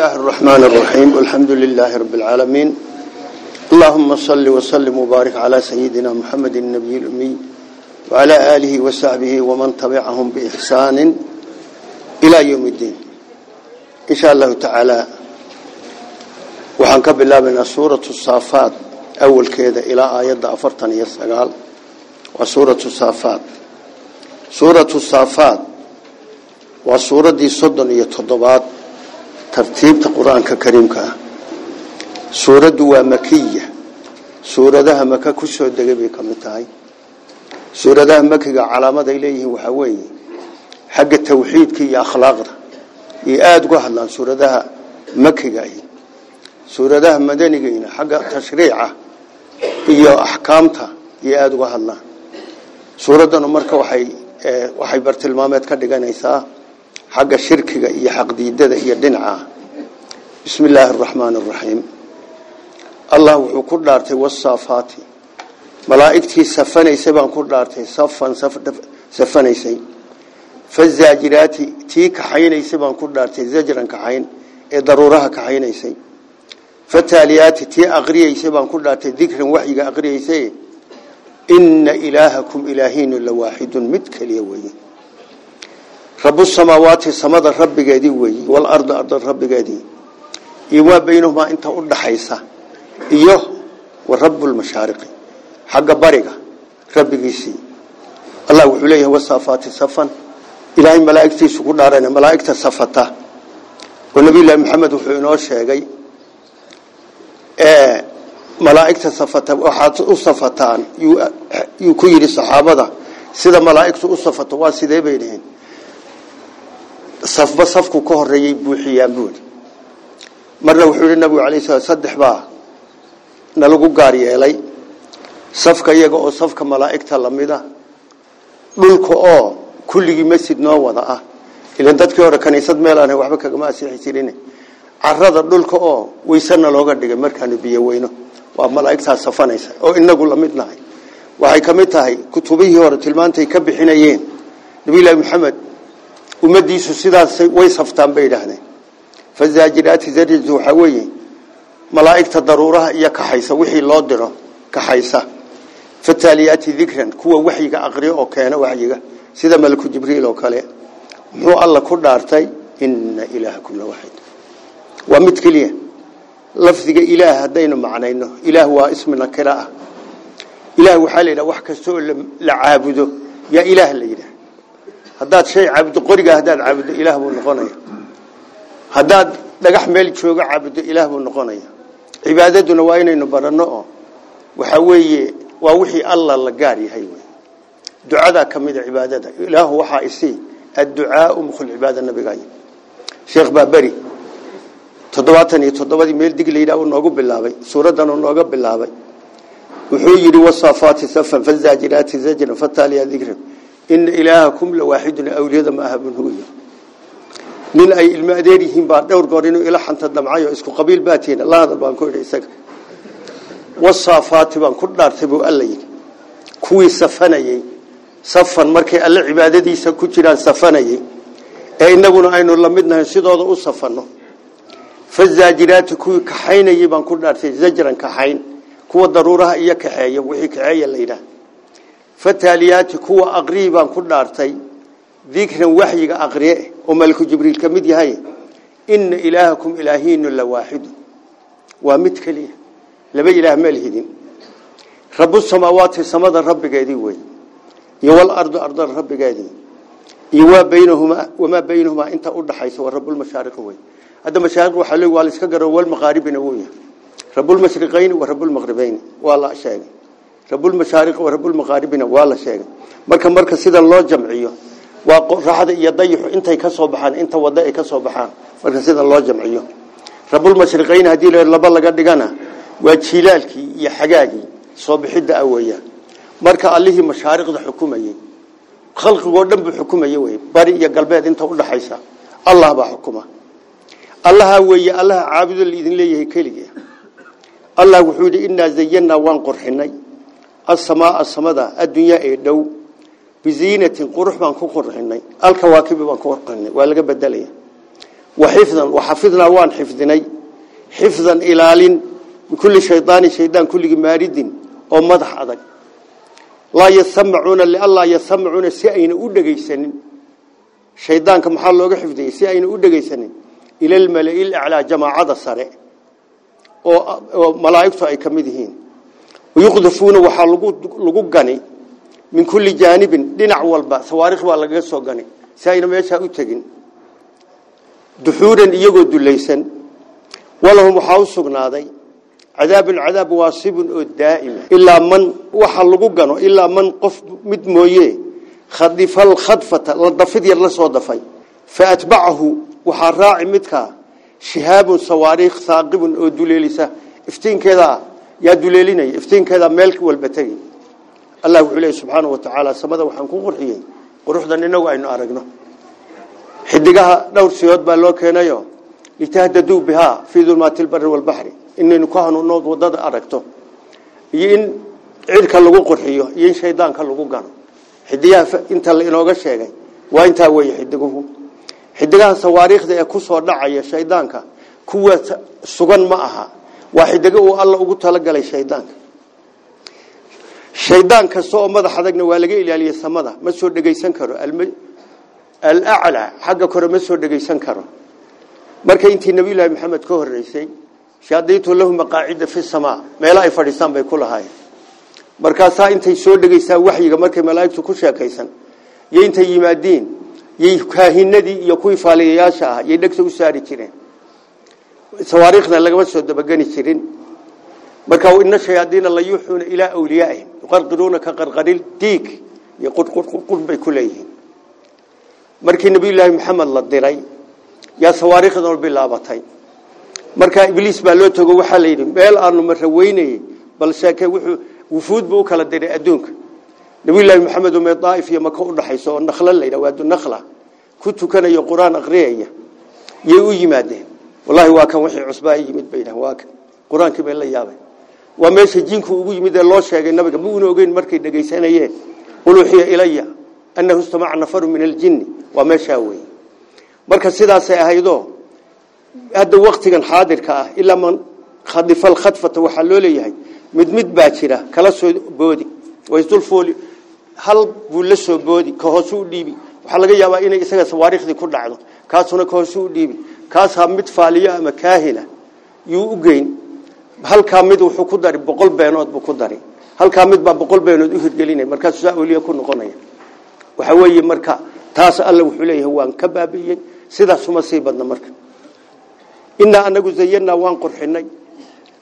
الله الرحمن الرحيم. والحمد لله رب العالمين. اللهم صل وسلم وبارك على سيدنا محمد النبي الأمي وعلى آله وصحبه ومن تبعهم بإحسان إلى يوم الدين. إن شاء الله تعالى وحنك بالله من سورة الصافات. أول كذا إلى آيات أفرتني يسقال وسورة الصافات. سورة الصافات. وسورة دي صدن يتضبات. Tartiibta qur'aanka kariimka ah. Suuraddu waa makiya suuradaha maka ku soo degay bay ka tahay. Suuradaha makiga calaamaday leeyihiin waxaa weeye xagga tawxiidka iyo akhlaaqda. Iyo aada uga hadlaan suuradaha makiga ahi suuradaha madanigayna xagga tashriica iyo axkaamta iyo aada uga hadlaan. Suuraddanu marka waxay waxay bartilmaameed ka dhiganaysaa iyo xaqdiidada iyo dhinaca bismi illaahi araxmaani araxiim allah wuxuu ku dhaartay wasaafaati. Malaa'igtii safanaysay baan ku dhaartay. Safan safanaysay. Fazaajiraati tii kaxaynaysay baan ku dhaartay. Zajran kaxayn ee daruuraha kaxaynaysay fataaliyaati tii aqriyaysay baan ku dhaartay. Dikran waxyiga aqriyaysay inna ilaahakum ilaahiinu la waaxidun mid keliya weeye rabu samaawaati samada rabbigeedii weeyi walarda arda rabbigeedii iyo baynahumaa inta u dhaxaysa. Iyo wa rabbulmashaariqi xagga bariga rabbigiisii. Allah wuxuu leeyahay wasaafaati safan. Ilaahay malaa'igtiisu ku dhaarana malaa'igta safata. Oo nabiyullaahi maxamed wuxuu inoo sheegay ee malaa'igta safata waxaad u safataan yuu ku yidhi saxaabada sida malaa'igtu u safato waa sidee bay dhaheen safba safku ka horeeyay buuxiyaan buuri marna wuxuu yidhi nabigu alay saddex baa nalagu gaar yeelay. Safka iyaga oo safka malaa'igta lamida dhulka oo kulligii masjid noo wada ah. Ilan dadkii hore kaniisad meel aan waxba kagama asiixi jirin dhulka oo waysana looga dhigay markaanu biyo weyno. Waa malaa'igtaas safanaysa oo inagu la mid waxay ka tahay kutubihii hore tilmaantay ka bixinayeen. Nabiyullaahi maxamed ummadiisu sidaas way saftaan bay yidhaahdeen. Fazaajiraati zariju waxaa weeye daruuraha iyo kaxaysa wixii loo diro kaxaysa fataaliyaati dikran kuwa waxyiga aqriyo oo keena waxyiga sida malaku jibriil oo kale. Muxuu alla ku dhaartay inna ilaahakum la waaxid waa mid keliya. Lafdiga ilaah haddaynu macnayno ilaah waa ismi nakira ah. Ilaah waxaa la wax kasta la caabudo yaa ilaah haddaad shay caabudo qoriga haddaad caabudo ilaah buu noqonaya. Haddaad dhagax meel joogo caabudo ilaah buu noqonaya. Cibaadaduna waa inaynu baranno oo waxaa weeye waa wixii alla la gaar yahay wey ducadaa ka mida cibaadada. Ilaahu waxaa isii adducaau mukhul cibaada nabigaay sheekh baaberi toddobaatan iyo toddobadii meel dig layidhah uu noogu bilaabay suuraddan uu nooga bilaabay. Wuxuu yidhi wasaafaati safan fazaajiraati zajran fataaliya dikran ina ilaahakum la waaxidun awliyada ma aha bunhuya nin ay ilmo adeer yihiin baa dhowr goor inuu ila xanta damcayo isku qabiil baatiina la hadal baan ku idhi isaga wasaafaati baan ku dhaartay buu alla yidhi kuwii safanayey safan markay alle cibaadadiisa ku jiraan safanayey ee inaguna aynu la midnahay sidooda u safanno fazaajiraati kuwii kaxaynayey baan ku dhaartay malku jibriil ka mid yahay inna ilaahakum ilaahiinu la waaxidu waa mid keliya laba ilaah ma lihidin rabu samaawaati samada rabbigeedii wey iyo walardu arda rabbigeedii iyo waa baynahumaa wamaa baynahumaa inta u dhaxaysa waa rabulmashaariqi wey hadda mashaariq waxaa le waa la iska garo walmaqaaribina wuu yahay rabulmashriqayni wa rabulmaqribayni waa la sheegay rabulmashaariq wa rabulmaqaaribina waa la sheegay. Marka marka sida loo jamciyo waa qoraxda iyo dayixu intay ka soo baxaan inta wada ay ka soo baxaan. Marka sida loo jamciyo rabulmashriqayn haddii laba laga dhigana waa jilaalkii iyo xagaagii soo bixidda ah marka allihii mashaariqda xukumayey khalqigoo dhan buu xukumayey wey bari iyo galbeed inta u dhaxaysa allah baa xukuma. Allaha weeye allaha caabudo laidin leeyahay keligii. Allah wuxuu yidhi innaa zayanaa waan qorxinay السماء السماء الدنيا اي دو. بزينة قرح من كو قرحني الكواكب من كو قرحني waa laga bedelaya وحفظا وحفظنا وان حفظني. حفظا إلى كل شيطان شيطان كل مارد أو مدح adag لا يسمعون لألا يسمعون سئين u dhageysanin شيطان كمحل وجه xifdiyay سئين aynu u إلى الملائكة على جماعة a'la jama'ada sare oo malaa'iktu yuqdafuuna waxaa lagu gani min kulli jaanibin dhinac walba sawaarik baa lagaga soo gani si ayna meeshaa u tegin duxuuran iyagoo dulaysan walahum waxaa u sugnaaday cadaabun cadaab waasibun oo daa'ima ilaa man waxa lagu gano ilaa man qof mid mooye khadifa alkhadfata la dafid yar la soo dafay fa atbacahu waxaa raaci midkaa shihaabun sawaariikh saaqibun oo duleelisa iftiinkeeda ah yaa duleelinaya iftiinkeeda meel walba tegi allah wuxuu leeyahy subxaanahu watacaala samada waxaan ku qurxiyey quruxdan inagu aynu aragno. Xidigaha dhowr siyood baa loo keenayo litahdaduu bihaa fii dulmaati lbari walbaxri inaynu ka hanuunood waddada aragto. Iyo in cirka lagu qurxiyo iyo in shaydaanka lagu gano xidigaha inta lainooga sheegay waa intaa weeye xidiguhu xiddigaha sawaariikhda ee ku soo dhacaya shaydaanka kuwa sugan ma aha waa xidiga uu alla ugu tala galay shaydaanka. Shaydaan kasta oo madax adagna waa laga ilaaliyay samada ma soo dhageysan karo. Al-a'la xagga kore ma soo dhageysan karo. Marka intii nabi ilaahay maxamed ka horeysay shaadaytu lahu maqaacida fi samaa. Meela ay fadhiistaan bay ku lahaayeen. Markaasaa intay soo dhageysaa waxyiga markay malaa'igtu ku sheekaysan iyo yimaadiin yay kaahinadii iyo kuwii faaliyayaasha ah u saari jireen sawaariikhna lagama soo dabagani jirin. Marka inna shayaadiina la yuuxuuna ilaa awliyaa'ihim yuqarqiruuna ka qarqaril diig iyo qurqurqurqur bay ku leeyihiin. Markii nabi ilaahi maxamed la diray yaa sawaariikhdan bilaabatay. Marka ibliis baa loo tago waxaa la yidhi meel aanu mara weynayay bal sheeke wuxuu wufuud buu kala diray adduunka. Nabi ilaahi maxamed oo daa'if iyo maka u dhaxayso oo nakhla la yidhaha waadu ku tukanayo qur'aan aqriyaya yay u yimaadeen wallahi waa kan wixii cusbaa yimid bay yidhahan waa kan. Qur'aankii bay la yaabay waa meesha jiinku ugu yimid ee loo sheegay nabiga ma uuna ogeyn markay dhageysanayeen quluuxiya ilaya annahu istamaca nafaru min aljinni. Waa meeshaa weeye. Marka sidaasay ahaydoo hadda waktigan xaadirka ah ilaa man khadifal khadfata waxaa loo leeyahay mid mid baa kala soo boodi. Waysdulfooli hal buu la soo boodi ka hoosu u dhiibi. Waxaa laga yaabaa inay isaga sawaariikhdii ku dhacdo kaasuna ka hoosu u dhiibi kaasaa mid faaliyo ama kaahina yuu u geyn. Halkaa mid wuxuu ku dari boqol beenood buu ku dari. Halkaa mid baa boqol beenood u hirgelinaya markaasuu saa oliya ku noqonaya. Waxa weeye marka taas alla wuxuu leeyahay waan ka baabi'iyey sidaasuma sii badna marka. Innaa anagu zayanaa waan qurxinay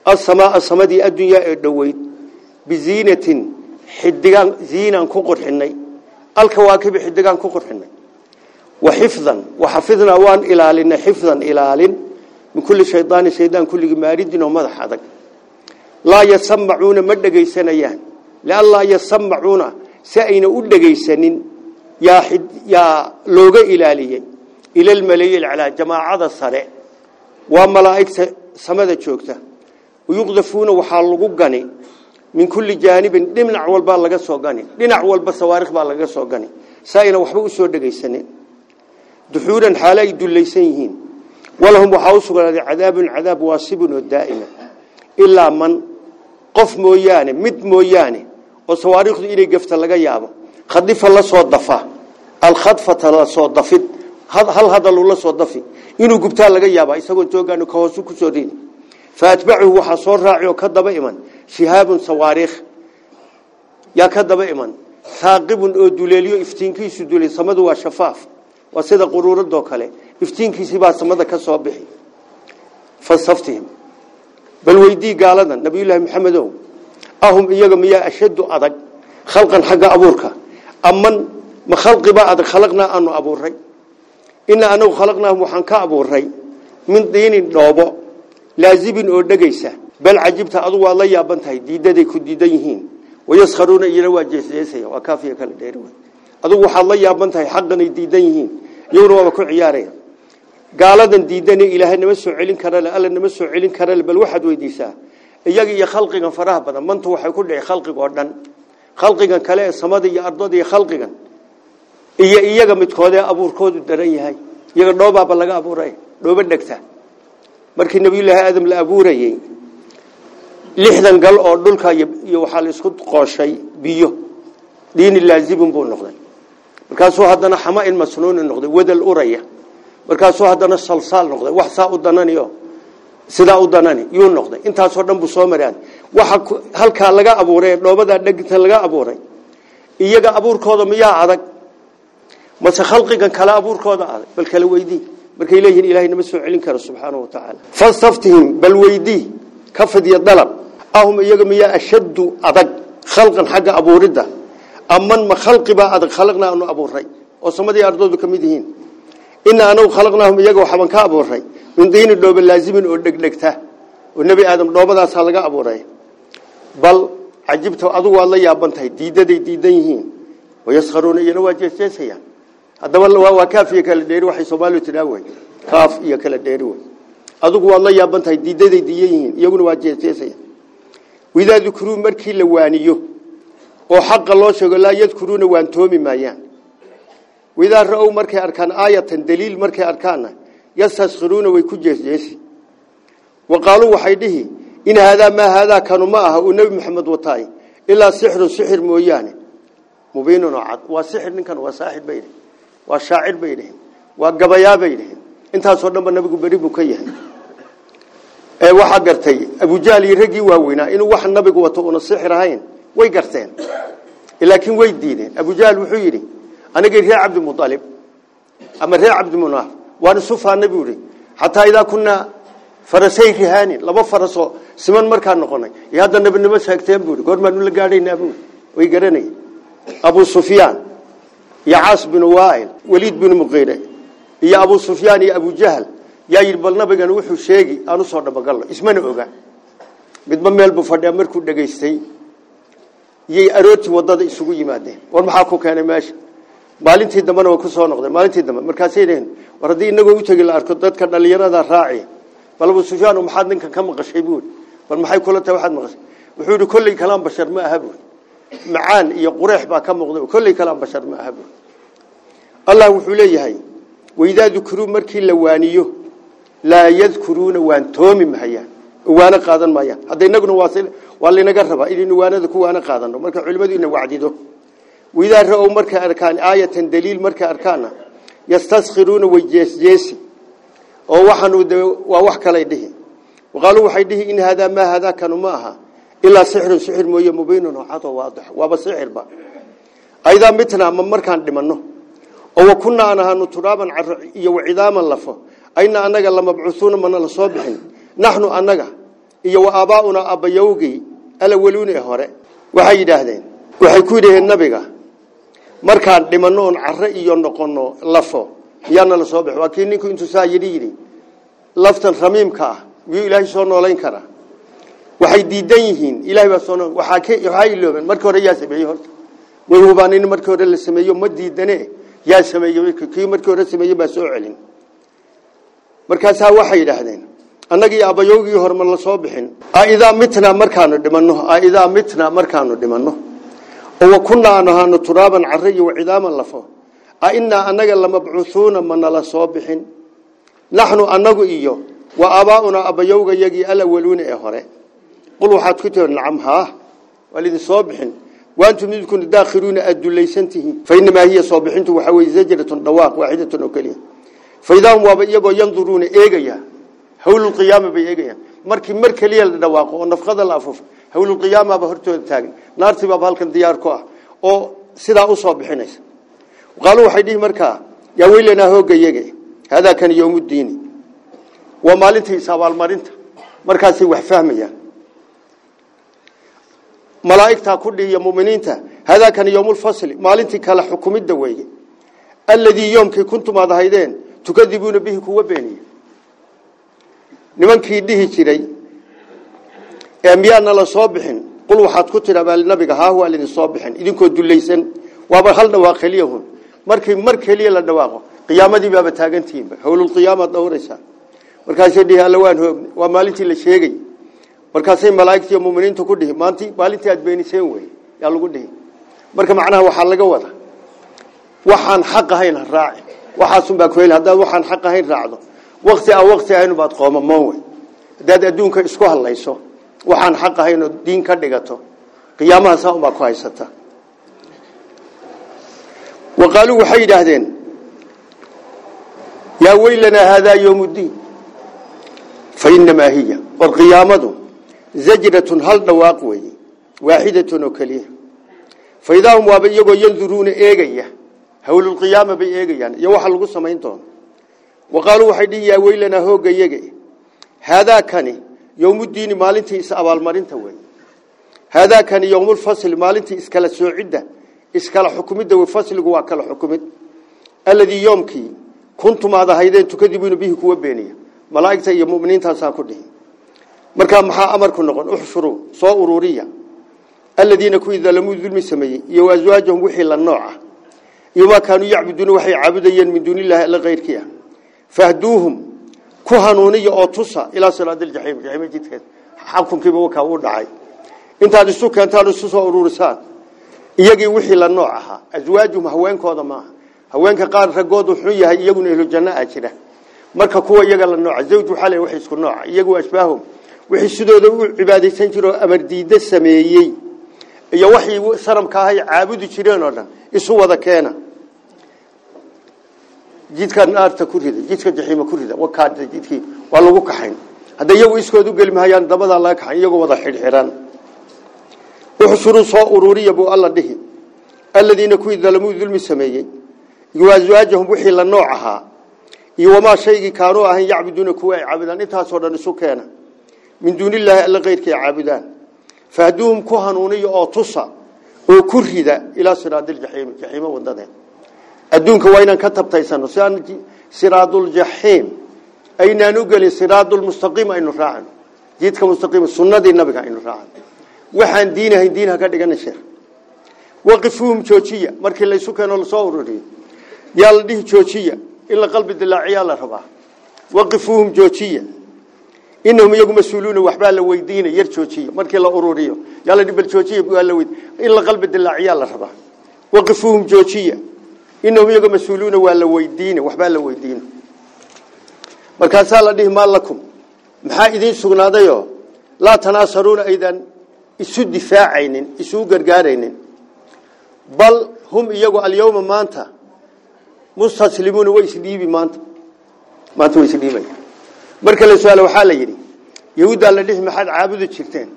asamaaa samadii addunyaa ee dhoweyd biziinatin xidigaan ziinaan ku qurxinay alkawaakibi xidigaan ku qurxinay wa xifdan wa xafidnaa waan ilaalinay xifdan ilaalin من كل شيطان شيطان كل مارد ومدح adag لا يسمعون ما dhageysanayaan la la يسمعون sayna u dhageysanin ya xid ya looga ilaaliyay ila almalay ala jamaacada sare wa malaa'ikta samada joogta ويقذفون waxa lagu gani min kulli janibin dhinac walba laga soo gani dhinac walba sawaarikh baa laga soo gani sayna waxba u soo dhageysanin duxuuran xaalay dulaysan yihiin ولهم وحاوسوا عذاب عذاب واسب دائما إلا من قف مويانه مد مويانه وصواريخ إلي قفت لغا يابا خضف الله صدفة الخضفة الله صدفت هل هذا الله صدفي إنه قبتها لغا يابا إساقوا جوغانو كواسو كسورين فأتبعه وحصور راعي وكذب إيمان شهاب صواريخ يا كذب إيمان ثاقب دوليليو افتينكي سدولي صمد وشفاف وسيدا قرور الدوكالي iftiinkiisii baa samada ka soo bixi falsaftihim bal weydii gaalada nabiyullaahi maxamedow ahum iyaga miyaa ashaddu adag khalqan xagga abuurka aman ma khalqibaa adag khalaqnaa aanu abuuray inaa anagu khalaqnaahum waxaan ka abuuray min diinin dhoobo laazibin oo dhegaysa bal cajibta adugu waad la yaaban tahay diidaday ku diidan yihiin wayaskharuuna iyana waa jeesjeesaya waa kaafiya kala dheeri wey adugu waxaad la yaaban tahay xaqanay diidan yihiin iyaguna waaba ku ciyaaraya. Gaaladan diidana ilaahay nama soo celin kara la alla nama soo celin kara bal waxaad weydiisaa. Iyaga iyo khalqigan faraha badan mantu waxay ku dhacay khalqiga oo dhan. Khalqigan kale ee samada iyo ardada iyo khalqigan. Iyo iyaga midkoodee abuurkoodu daran yahay. Iyaga dhoobaaba laga abuuray dhoobo dhegta. Markii nabiyullaahi aadam la abuurayey lixdan gal oo dhulka iyo waxaa la isku qooshay biyo. Diini laazibun buu noqday markaasuu haddana xama-in masnuuni noqday wadal uraya. Markaasuu haddana salsaal noqday wax saa u dananiyo sidaa u danani yuu noqday. Intaasoo dhan buu soo maraan waxa halkaa laga abuuray dhoobadaa dhegta laga abuuray. Iyaga abuurkooda miyaa adag? Mase khalqigan kale abuurkooda adag? Bal kala weydii. Markay leeyihiin ilaahay nama soo celin karo subxaanahu watacaala fastaftihim bal weydii. Ka fidya dalab. Ahum iyaga miyaa ashaddu adag? Khalqan xagga abuuridda aman ma khalqibaa adag khalaqnaa anu abuuray. Oo samadii ardoodu ka yihiin. Inaa anagu khalaqnaahum iyaga waxbaan ka abuuray. Min diini dhooba laazimin oo dhegdhegta oo nebi aadam dhoobadaasaa laga abuuray. Bal cajibta adugu waad la yaaban tahay diidaday diidan yihiin. Wayaskharuuna iyana waa jeesjeesayaan. Haddaba waa kaaf iyo kala dheeri waxay soomaalidu tidhaa kaaf iyo kala dheeri wey adugu la yaaban tahay diidaday diidan yihiin iyaguna waa jeesjeesayaan. Widaa markii la waaniyo oo xaqa loo sheego laa yadkuruuna waantoomi maayaan. Widaa ra'ow markay arkaan aayatan daliil markay arkaanna yastaskhiruuna way ku jeesjeesi. Wa qaaluu waxay dhihi in haadaa maa haadaa kanu ma aha uu nebi maxamed wataay ilaa sixirun sixir mooyaane. Mubiinun oo cad. Waa sixir ninkan waa saaxir bay dhihin. Waa shaacir bay dhihin. Waa gabayaa bay intaasoo dhanba nabigu beri buu ka yahay. Waxaa gartay abujahl iyo raggii waaweynaa inuu wax nabigu wato una sixir ahayn way garteen laakiin way diideen abujahl wuxuu yidhi anigii reer cabdimualib ama reer cabdimunaaf waan isu faanay buu ihi xataa idaa kunaa farasay rihaanin laba farasoo siman markaa noqonay iyo hadda nabinimo sheegteen buu goormaanu la gaadhaynaa buu way garanayeen abu sufyaan iyo caas binu waail waliid binu muqiire iyo abu sufyaan iyo abujahl yaa yidhi bal nabigan wuxuu sheegi aan usoo dhabagalno ismana oga midba meel buu fadhiya markuu dhegaystay iyay aroortii waddada isugu yimaadeen. War maxaa ku keenay meesha? Maalintii dambena way ku soo noqdeen. Maalintii dambe markaasay dheheen war inagoo u tegi la arko dadka dhallinyarada raaci bal abu sufyaan maxaad ninkan ka maqashay buuri? Bal maxay kula tahay waxaad maqashay? Wuxuu yidhi kolley kalaan bashar ma aha macaan iyo qureex baa ka muuqda kolley kalaan bashar ma aha allah wuxuu leeyahay waidaa dukruu markii la waaniyo laa yadkuruuna waan toomi mahayaan waana qaadan maayaan hadda inaguna waa linaga rabaa inaynu waanada ku waana qaadano marka culimadu ina wacdido widaa ra-ow markay arkaan aayatan daliil markay arkaanna yastaskhiruuna way jeesjeesi oo waxaanu waa wax kalay dhihi waqaaluu waxay dhihi in haadaa maa haadaa kanu ma aha ilaa sixirun sixir mooye mubiinun oo cado waadix waaba sixirba aydaa ma markaan dhimanno oo wa kunnaa aan iyo wacidaaman lafo ayna annaga lamabcuusuuna mana la soo bixin naxnu annaga iyo wa aabaaunaa abbayowgii alawaluun ee hore waxay yidhaahdeen waxay ku yidhaheen nabiga markaan dhimanno oon iyo noqono lafo miyaana la soo bixi waa ninku intuu saa yidhi yidhi laftan ramiimka ah ilaahay soo noolayn karaa. Waxay diidan yihiin ilahay baa soo waxaa iloobeen markii hore yaa sameeyey horta way hubaan in markii hore la sameeyo ma diidane yaa sameeyey kii markii hore sameeyey baa soo celin. Markaasaa waxay yidhaahdeen annagii abayowgii hore ma la soo bixin. Aidaa mitnaa markaanu dhimanno. Aidaa mitnaa markaanu dhimanno. Oo wa kunnaa turaaban carre iyo wacidaaman lafo. Ainaa annaga lamabcuuhuuna ma nala soo bixin. Naxnu annagu iyo wa aabaaunaa abayowga alawaluuna ee hore. Qul waxaad ku tiri nacam haa waa lidin soo bixin. Waantum idkuna daakhiruuna aad dulaysantihiin fainamaa hiya soo bixintu waxaa weye zajratun dhawaaq waaxidatun oo keliya. Faidaahum waaba iyagoo yanduruuna eegaya hawlulqiyaama bay eegayaan markii mar keliya la dhawaaqo oo nafqada la afuufo hawlulqiyaamaba hortooda taagan naartii baaba halkan diyaar ku ah oo sidaa usoo bixinaysa qaaluu waxay dhihi markaa yaa weylanaa hooga yage haadaa kan yowmuddiini waa maalintii is-abaalmarinta markaasay wax fahmayaan malaa'igtaa ku dhihiya muminiinta haadaa kan yowmulfasli maalintii kala xukumidda weeye alladii yoomkii kuntum aad ahaydeen tukadibuuna bihi kuwa beeniya nimankii dhihi jiray ee miyaana la soo bixin qul waxaad ku tidhaa baa nabiga haa waa lidin soo bixin idinkoo dulaysan waaba hal dhawaaq keliyahun markii mar keliya la dhawaaqo qiyaamadii baaba taagantihiinba howlulqiyaamaad dhowraysaa markaasay dhihi alla waan hoogna waa maalintii la sheegay. Markaasay malaa'igtiiyo muminiintu ku dhihi maanti maalintii aad beeniseen wey yaa lagu dhihi. Marka macnaha waxaa laga wada waxaan xaq ahayn ha raaci waxaasunbaa ku heli haddaad waxaan xaq ahayn raacdo waqti aan waqti ahayn baad qoomamoon wey haddaad adduunka isku hadlayso waxaan xaq ahayn diin ka dhigato qiyaamaha saa unbaa ku haysata. Waqaaluu waxay yidhaahdeen yaa weylanaa haadaa yowm ddiin fa inamaa hiya. War qiyaamadu zajratun hal dhawaaq weeye waaxidatun oo keliya. Fa idaa hum waaba iyagoo yanduruuna eegaya howlulqiyaama bay eegayaan iyo waxa lagu samayn weylanaa hoogga yaga haadaakani yowmuddiini maalintii is abaalmarinta wey haadaakani yowmulfasli maalintii iskala soocidda iskala xukumidda wey fasligu waa kala xukumid alladii yoomkii kuntum aad ahaydeen tukadibuuna bihi kuwa beeniya malaa'igta iyo muminiintaasaa ku dhihi markaa maxaa amarku noqon uxshuruu soo ururiya aladiina kuwii dalamuu dulmi sameeyey iyo aswaajahum wixii la nooc ah iyo maa kaanuu yacbuduuna waxay caabudayeen min duuni illahi alla keyrkii ah fahduuhum ku hanuuniya oo tusa ilaa jidkeeda xakunkiiba wakaa uu dhacay. Intaad isu keentaan isu soo ururisaan iyagii wixii la nooc ahaa aswaajuhum haweenkooda maaha haweenka qaar ragoodu xun yahay iyaguna ehlu janno a jira. Marka kuwa iyaga la nooca zawj waxaa le wax isku nooca iyagu ashbaahum wixii sidooda u cibaadaysan jiro amar diidda sameeyey. Iyo waxay sanamka ahay caabudi jireen oo dhan isu wada keena jidka naarta ku rida jidka jaxiima ku rida wakaada jidkii waa lagu kaxayn hadda iyagu iskood u geli mahayaan dabadaa laga kaxayn iyagoo wada xidhxidhan uxshuruu soo ururiya buu alla dhihi aladiina kuwii dalamuu dulmi sameeyey iyo aswaajahum wixii la nooc ahaa iyo wamaa shaygii kaanuu ahayn yacbuduuna kuwa ay caabudaan intaasoo dhan isu keena min duuni illaahi alla keyrkii ay caabudaan fahduuhum ku hanuuniya oo tusa oo ku rida ilaa siraadiljaxiimi jaxiimo wadadeed adduunka waa inaan ka tabtaysano si aan siraaduljaxiim aynaan u gelin siraadulmustaqiim aynu raacano jidka mustaqiim sunnadii nabiga aynu raacano waxaan diinahayn diinha ka dhigana sheekh waqifuhum joojiya markii laysu keeno lasoo ururiyo yaa la dhihi joojiya in la qalbi dilaaciyaa la rabaa waqifuhum joojiya inahum iyagu mas-uuluuna waxbaa la weydiina yar joojiya markii la ururiyo yaa la dhihi bal joojiya waa la weyd in la qalbi dilaaciyaa la rabaa waqifuhum joojiya inahum iyagu mas'uuluuna la weydiina waxbaa la weydiina markaasaa la dhihi lakum. Maxaa idiin sugnaadayoo laa tanaasaruuna aydan isu difaacaynin isu gargaaraynin. Bal hum iyagu alyawma maanta mustaslimuuna way isdhiibi maanta. Maanta way isdhiibaya marka la su'aalo la yidhi yahuuddaa la dhihi maxaad caabudi jirteen.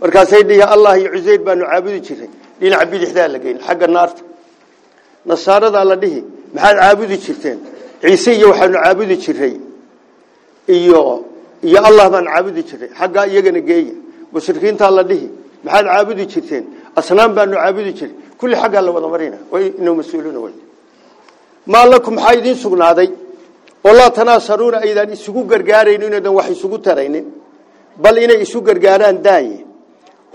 Markaasay dhihi allah iyo cuseyr baanu caabudi jiray dhinaca bidixdaa la geyn xagga naarta nasaaradaa la dhihi maxaad caabudi jirteen? Ciise iyo waxaanu caabudi jiray iyo iyo allah baan caabudi jiray xaggaa iyagana geeya. Mushrikiintaa la dhihi maxaad caabudi jirteen? Asnaam baanu caabudi jiray. Kulli xaggaa la wada marina inuu mas'uuluuna wey maa lakum maxaa idiin sugnaaday? Oo laa tanaasaruuna aydaan isugu gargaaraynin inaydan wax isugu taraynin. Bal inay isu gargaaraan daaye.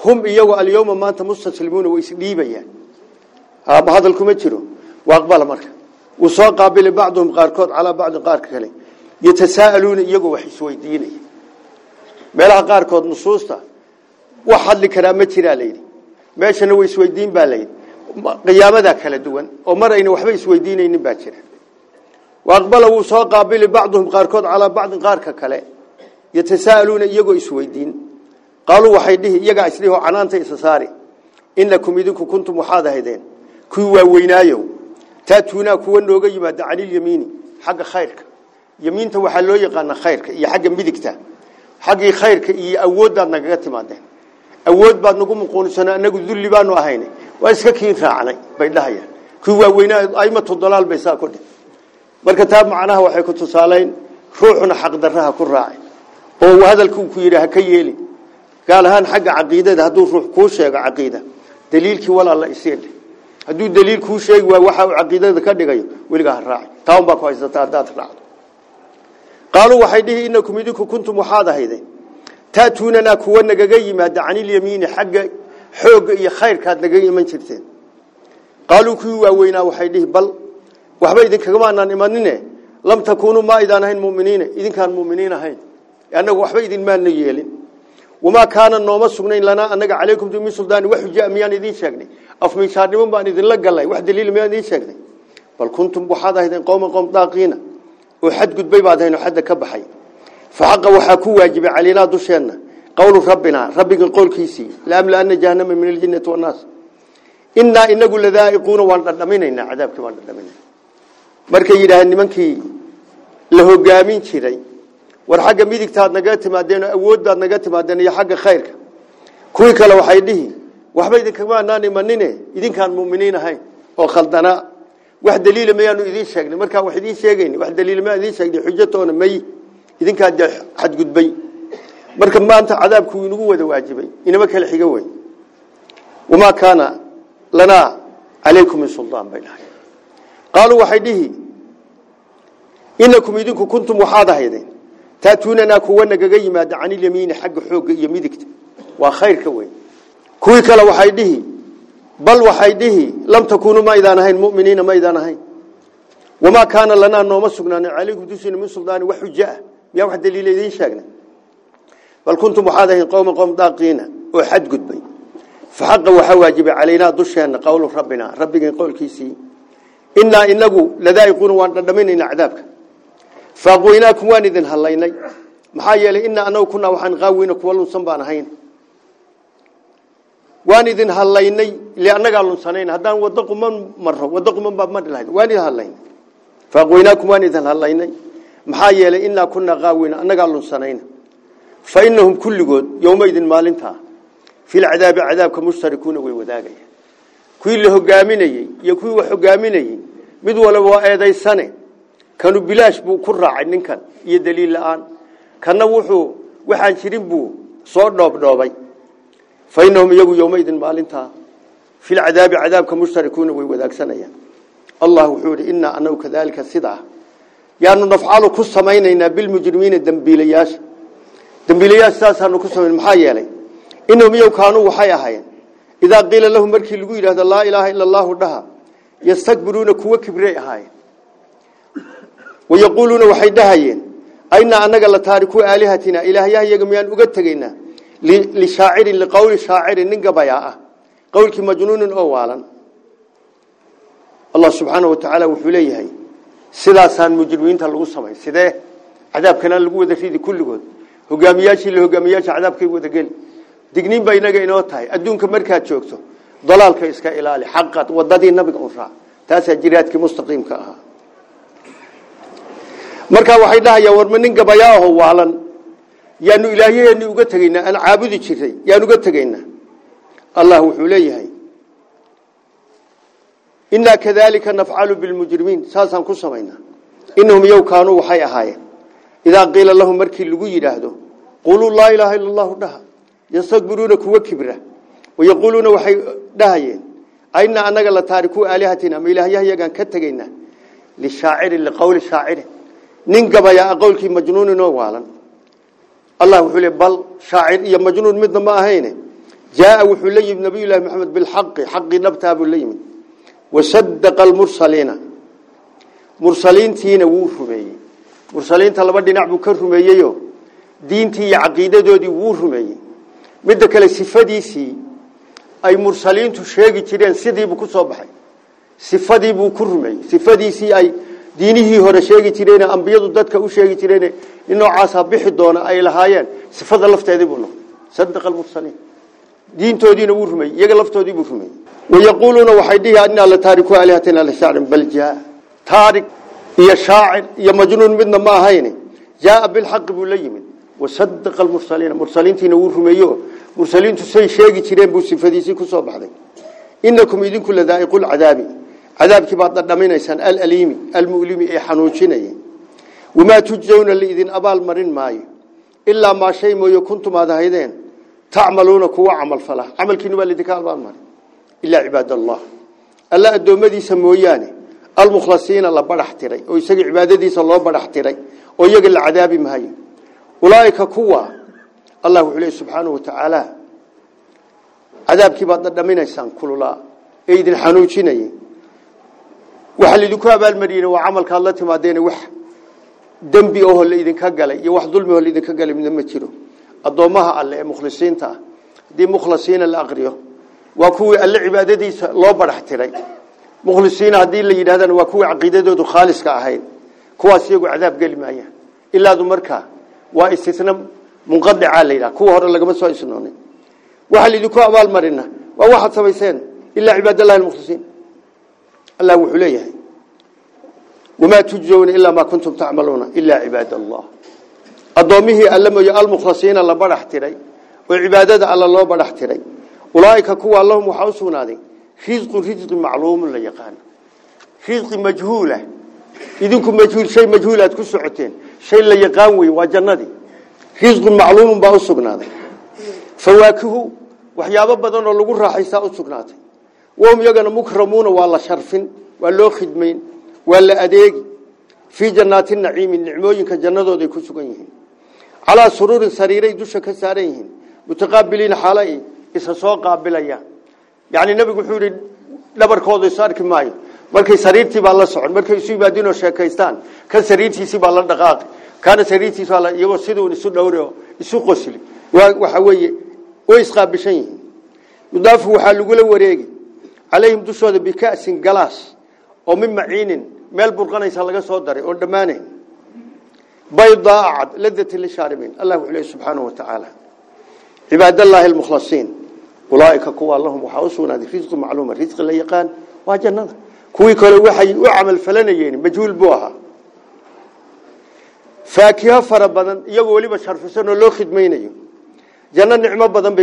Hum iyagu alyawma maanta mustaslimuuna way isdhiibayaan hadal kuma jiro waa aqbala marka wuu soo qaabili bacduhum qaarkood calaa bacdin qaarka kale yatasaa'aluuna iyagoo wax isweydiinaya meelaha qaarkood nusuusta wax hadli karaa ma jiraa layidhi meeshana way isweydiin baa layidhi qiyaamadaa kala duwan oo mar ayna waxba isweydiinaynin baa jira waaqbala wuu soo qaabili bacduhum qaarkood calaa bacdin qaarka kale yatasaa'aluuna iyagoo isweydiin qaaluu waxay dhihi iyagaa isdhihi oo canaanta isa saari inakum idinku kuntum waxaad ahaydeen kuwii waaweynaayow taatuunaa kuwa nooga yimaada canilyamiini xagga khayrka yamiinta waxaa loo yaqaana khayrka iyo xagga midigta xaggii khayrka iyo awooddaad nagaga timaadeen awood baad nagu muquunisano anagu dulli baanu ahayn waa iska kiin raacnay bay dhahayaan kuwii waaweynaa aimatu dalaal bay saa ku dhih marka taa macnaha waxay ku tusaaleyn ruuxuna xaqdarraha ku raaci oo hadalkuu ku yidhi ha ka yeeli gaal ahaan xagga caqiidada hadduu ruux kuu sheego caqiida daliilkii walaala isiidhe hadduu daliil kuu sheegi waayo waxa uu caqiidada ka dhigayo weligaa ha raaci taa unbaa ku haysata haddaad raacdo qaaluu waxay dhihi inakum idinku kuntum waxaad ahaydeen taatuunanaa kuwa nagaga yimaada canilyamiini xagga xoogga iyo khayrkaad nagaga iman jirteen qaaluu kuwii waaweynaa waxay dhihi bal waxba idinkagamaanaan imanine lam takuunuu ma idaan ahayn muminiina idinkaan muminiin ahayn annagu waxba idin maana yeelin wamaa kaana nooma sugnayn lanaa anaga calaykum min suldaani wax xuja miyaan idiin sheegnay afmiishaarniman baan idinla galay wax daliil miyaan idiin sheegnay bal kuntum waxaad ahaydeen qowman qowm daaqiina oo xadgudbay baad hayno xadda ka baxay faxaqa waxaa ku waajibay calaynaa dusheenna qowlu rabbinaa rabbigan qowlkiisii laamlaana jahannama min aljinnati wannaas innaa inagu ladaa'iquuna waan dhadhaminaynaa cadaabkii waan dhadhaminayna markay yidhaaheen nimankii la hogaamin jiray war xagga midigtaad naga timaadeen oo awooddaad naga timaadeen iyo xagga khayrka. Kuwii kale waxay dhihi waxba idinkama anaan imanine idinkaan muminiin ahayn oo khaldanaa wax daliila mayaanu idiin sheegnay. Markaa wax idiin sheegayn wax daliila ma idiin sheegnay xujatoona may idinkaa dee xadgudbay. Marka maanta cadaabku inagu wada waajibay inama kala xiga wey wamaa kaana lanaa calaykum min suldaan bay dhahay. Qaaluu waxay dhihi inakum idinku taatuunanaa kuwa nagaga yimaada canilyamiini xagga xoogga iyo midigta. Waa khayrka wey kuwii kale waxay dhihi bal waxay dhihi lam takuunuu maydaan ahayn muminiina maydaan ahayn. Wamaa kaana lanaa nooma sugnaan calaykum dusina min suldaani wax xujo ah. Miyaa wax daliila idiin sheegnay bal kuntum waxaad ahayn qowma qowm daaqiina oo xadgudbay faxaqa waxaa waajibay calaynaa dusheenna qowlu rabbinaa rabbigeen qowlkiisii. Innaa inagu ladaa'iquuna waan dhadhaminaynaa cadaabka faaqweynaakum waan idin hallaynay maxaa yeelay innaa anagu kunaa waxaan qaaweyna kuwa lunsan baan ahayn waan idin hallaynay ile annagaa lunsanayn haddaan waddo quman maro waddo quman baa mari lahayd waan idin hallaynay faaqweynaakum waan idin hallaynay maxaa yeelay innaa kunaa qaaweyna annagaa lunsanayna fa inahum kulligood yowmaydin maalintaa filcadaabi cadaabka mushtarikuuna way wadaagayaan kuwii la hogaaminayey iyo kuwii wax hogaaminayey mid walba waa eedaysane kanu bilaash buu ku raacay ninkan iyo daliil la'aan. Kana wuxuu waxaan jirin buu soo dhoobdhoobay. Fa inahum iyagu yowmaydin maalintaa filcadaabi cadaabka mushtarikuuna way wadaagsanayaan. Allah wuxuu ihi innaa anagu kadaalika sidaa. Yaanu nafcalu ku samaynaynaa bilmujrimiina dembiilayaasha dembiilayaasha saasaanu ku samayn maxaa yeelay? Inahum iyow kaanuu waxay ahaayeen. Idaa qiila lahum markii lagu yidhahdo laa ilaaha ila dhaha yastakbiruuna kuwa kibrey ahaayeen taariku aalihatina ilaahyahayaga miyaan uga tegaynaa lishaacirin liqowli shaacirin nin gabayaa ah qowlkii majnuunin oo waalan allah subxaana wa tacaala wuxuu leeyahay sidaasaan mujrimiinta lagu samay sidee cadaabkana lagu wada ridi kulligood hogaamiyaashii la hogaamiyaasha cadaabkay wada geli digniin baa inaga inoo tahay adduunka markaad joogto dalaalka iska ilaali xaqad wadadii nabiga u raac taasaa jiraadkii mustaqiimka ahaa markaa waxay dhahayaan warma nin gabayaa aho waalan. Yaanu ilaahyaheeni uga tegaynaa aan caabudi jiray yaan uga tegaynaa. Allah wuxuu leeyahay innaa kadalika nafcalu bilmujrimiin saasaan ku samaynaa. Inahum yow waxay ahaayeen. Idaa qiila lahum markii lagu yidhaahdo quluu laa ilaaha ila allahu dhaha kuwa kibra wayaquuluuna waxay dhahayeen aynaa anaga la taarikuu aalihatina ma ilaahyahayagaan ka tegaynaa lishaacirin liqowli shaacirin nin gabayaa qowlkii majnuuninoo waalan. Allah wuxuu le bal shaacir iyo majnuun midna ma ahayne. Jaaa wuxuu la yimid nabiyullaahi maxamed bilxaqi xaqii dhabtaa buu la yimid. Wasadaqa almursaliina mursaliintiina wuu rumeeyey. Mursaliinta laba dhinac buu ka rumeeyeyo. Diintii iyo caqiidadoodii wuu rumeeyey. Midda kale sifadiisii ay mursaliintu sheegi jireen sidiibuu ku soo baxay. Sifadiibuu ku rumeeyey. Sifadiisii ay diinihii hore sheegi jireen ambiyadu dadka u sheegi jireen in noocaasa bixi doona ay lahaayeen sifada lafteedii buu noqday sadaqa almursaliin diintoodiina wuu rumeeyey iyaga laftoodii buu rumeeyey wayaquuluuna waxay dhihi innaa la taariku aalihatina lishaacrin bal jaa taarik iyo shaacir iyo majnuun midna ma ahayne jaaa bilxaqi buu la yimid wasadaqa almursaliina mursaliintiina wuu rumeeyo mursaliintu say sheegi jireen buu sifadiisii ku soo baxday inakum idinku ladaa'iqu lcadaabi cadaabkii baad dhadhaminaysaan alaliimi almu'limi ee xanuujinaya wamaa tujzawna laidin abaal marin maayo ilaa maa shay mooye kuntum aad ahaydeen tacmaluuna kuwa camal fala camalkiinu baa laidinka abaalmarin ilaa cibaad allah alla addoommadiisa mooyaane almukhlasiina la badhax tiray oo isaga cibaadadiisa loo badhax tiray oo iyaga la cadaabi maayo ulaaika kuwa allah wuxuu leey subxaanahu watacaala cadaabkii baad dhadhaminaysaan kululaa ee idin xanuujinayay waxaa laidinku abaalmariyeen waa camalkaad la timaadeen wax dembi ahoo laidinka galay iyo wax dulmi oo laidinka galay midna ma jiro. Addoommaha alle ee mukhlisiinta ah haddii la aqriyo waa kuwii alle cibaadadiisa loo badhax tiray. Mukhlisiina haddii la yidhahdana waa kuwii caqiidadoodu khaaliska ahayd kuwaas iyagu cadaab geli maayaan. Ilaadu markaa waa istisna munqadica la yidhaha kuwa hore lagama soo isnoonin. Waxaa laidinku abaalmarina waa waxaad samayseen ilaa cibaadallahi almukhlisiin allah wuxuu leeyahay wamaa tujzowna ilaa maa kuntum tacmaluuna ilaa cibaad allah addoomihii alla mooye almukhlasiina la badhax tiray oo cibaadada alla loo badhax tiray ulaaika kuwa lahum waxaa u sugnaaday risqun risqi macluumun la yaqaano risqi majhuula idinku majhuul shay majhuul aad ku socoteen shay la yaqaan wey waa jannadii risqun macluumun baa u sugnaaday fawaakihu waxyaabo badan oo lagu raaxaysaa u sugnaatay wahum iyagana mukramuuna waa la sharfin waa loo khidmayn waa la adeegi fii jannaati naciimi nicmooyinka jannadooday ku sugan yihiin calaa suruurin sariiray dusha ka saaran yihiin mutaqaabiliina xaalo ay isa soo qaabilayaan yacni nebigu wuxuu yidhi dhabarkooda isu arki maayo markay sariirtii baa la socon markay isu yimaadiinoo sheekaystaan kan sariirtiisii baa la dhaqaaqi kaana sariirtiisi baa iyagoo siduun isu dhowri oo isu qosli waxa weeye way isqaabishan yihiin yudaafu waxaa lagula wareegi calayhim dushooda bika'sin galaas oo min maciinin meel burqanaysa laga soo daray oon dhammaanayn baydaa cad ladati lishaaribiin allah wuxuu leeyahy subxaanahu wa tacaala cibaadallaahi almukhlasiin ulaaika kuwa lahum waxaa u sugnaaday risqu macluuma risqi la yaqaan waa jannada kuwii kale waxay u camal falanayeen majhuul buu ahaa faakiho fara badan iyagoo weliba sharfisan oo loo khidmaynayo janno nicmo badan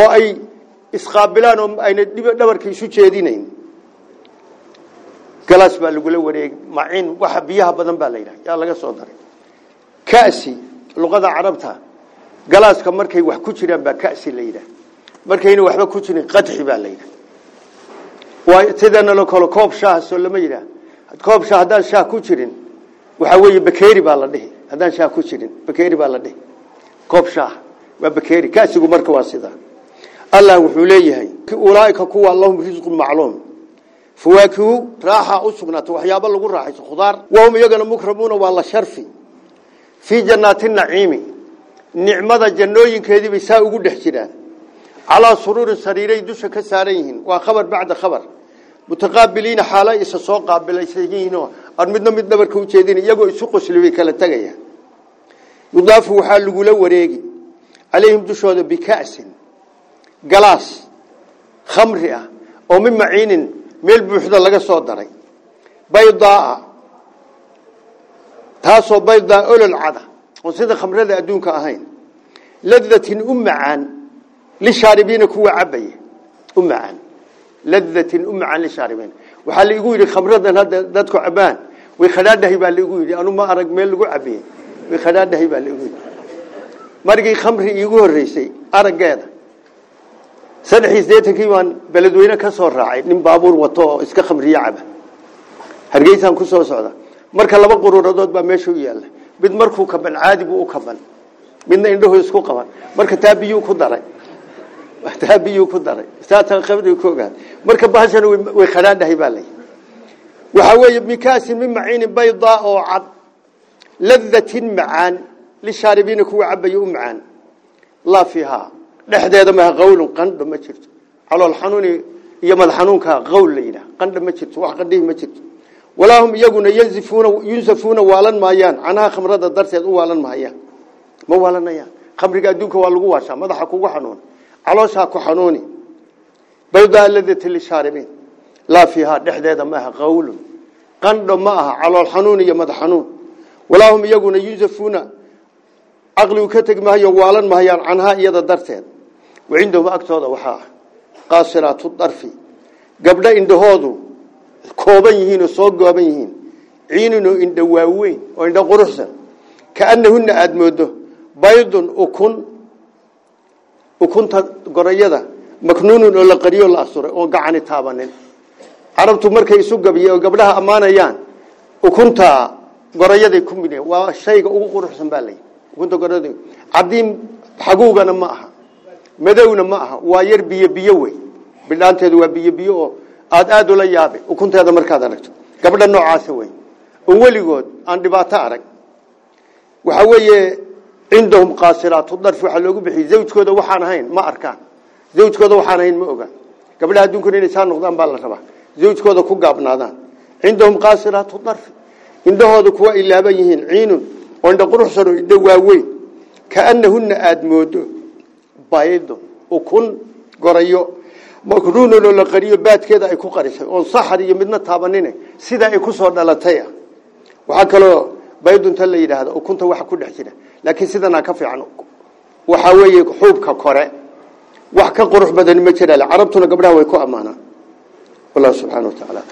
oo ay isqaabilaan oo ayna dhabarka isu jeedinayn. Galaas baa lagula wareegi maciin waxa biyaha badan baa la yidhaha yaa laga soo daray. Kasi luqada carabta galaaska markay wax ku jiraan baa kasi la yidhaha markayna waxba ku jirin qadxi baa la yidhaha waa sidana lo kalo koob shaah soo lama yidhaha koob shaah haddaan shaah ku jirin waxaa weeye bakeeri baa la dhihi. Haddaan shaah ku jirin bakeeri baa la dhihi. Koob shaah waa bakeeri. Kasigu marka waa sidaa allah wuxuu leeyahay ulaaika kuwa lahum risqun macluum. Fawaakihu raaxa u sugnaato waxyaabo lagu raaxayso khudaar. Wahum iyagana mukramuuna waa la sharfi. Fii jannaati naciimi nicmada jannooyinkeedii bay saa ugu dhex jiraan. Calaa suruurin sariiray dusha ka saaran yihiin. Waa khabar bacda khabar. Mutaqaabiliina xaala isa soo qaabilaysan yihiinoo aan midna mid dhabarka u jeedin iyagoo isu galaas khamri ah oo min maciinin meel buuxda laga soo daray. Baydaa taasoo baydaa olol cada oo sida khamrada adduunka ahayn. Ladatin u macaan lishaaribiina kuwa cabaya u macaan. Ladatin u macaan lishaaribiina. Waxaa laigu yidhi khamradan hadda dadku cabaan way khadhaadhahay baa laigu yidhi anu ma arag meel lagu cabiyey way khadhaadhahay baa laigu yidhi. Margii khamri iigu horreysay araggeeda saddex iyo siddeetankii baan beledweyne ka soo raacay. Nin baabuur wato oo iska khamriye caba. Hargeysaan ku soo socda. Marka laba quruuradood baa meesha u yaalla. Mid markuu kaban caadi buu u kaban. Midna indhahu isku qaban. Marka taa biyuu ku daray. Taa biyuu ku daray. Saatan khamriga ku ogaad marka bahashana way khadhaadhahay baa lay waxaa weeye mikaasin min maciinin baydaa oo cad. Ladatin macaan. Lishaaribiina kuwa cabaya u macaan. Laa fiihaa dhexdeeda maha qawlun qandha ma jirto calool xanuuni iyo madax xanuunka qawl la yidhaha qandha ma jirto wax qandhihi ma jirto walaa hum iyaguna yanzifuuna yunsafuuna waalan maayaan canaha khamrada darteed u waalan maayaan ma waalanayaan khamriga adduunka waa lagu waashaa madaxa kugu xanuun calooshaa ku xanuuni baydaa ladati lishaaribiin laa fiihaa dhexdeeda maaha qawlun qandho ma aha calool xanuun iyo madax xanuun walaa hum iyaguna yunsafuuna caqligu ka teg maayo waalan mahayaan canhaa iyada darteed. Wacindahum agtooda waxaa ah darfi. Gabdho indhahoodu kooban yihiin oo soo gooban yihiin. Ciinunoo indho waaweyn oo indho quruxsan. Kaanahunna aada moodo baydun ukun ukunta gorayada maknuunun oo la qariyo la asuray oo gacani taabanin. Carabtu markay isu gabiye oo gabdhaha ammaanayaan ukunta gorayaday ku waa shayga ugu quruxsan baa lay cadiim xaguugana ma aha madowna ma aha waa yar biyo biyo wey bidhaanteedu waa biyo biyo oo aada aada ula yaabe ukunteeda markaad aragto gabdha noocaasa wey oo weligood aan dhibaato arag waxa weeye cindahum qaasiraatu darf waxaa loogu bixiyey zawjkooda waxaan ahayn ma arkaan zawjkooda waxaan ahayn ma ogaan gabdhaha adduunkuna inay saa noqdaan baa la rabaa zawjkooda ku gaabnaadaan cindahum qaasiraatu darfi indhahooda kuwa ay laaban yihiin ciinun oo indha quruxsan oo indho waaweyn. Kaanahunna aada moodo. Baydun ukun gorayo. Makruununoo la qariyo baadkeeda ay ku qarisay. Oon saxar iyo midna taabanine. Sidaa ay ku soo dhalatay waxaa kaloo baydunta la yidhaahda ukunta waxa ku dhex jira. Laakiin sidanaa ka fiican waxaa weeye xuubka kore. Wax ka qurux badan ma jira. Carabtuna gabdhaha way ku ammaanaan. Wallahu subxaana wa tacaala